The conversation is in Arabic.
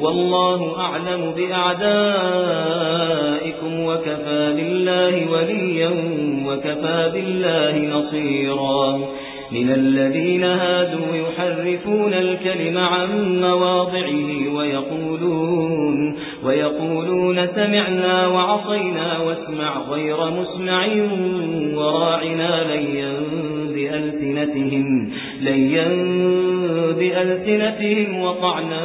والله أعلم بأعدائكم وكفى بالله وليا وكفى بالله نصيرا. من الذين هادوا يحرفون الكلم عن مواضعه ويقولون ويقولون سمعنا وعصينا واسمع غير مسمع وراعنا ليا بألسنتهم ليا بألسنتهم وطعنا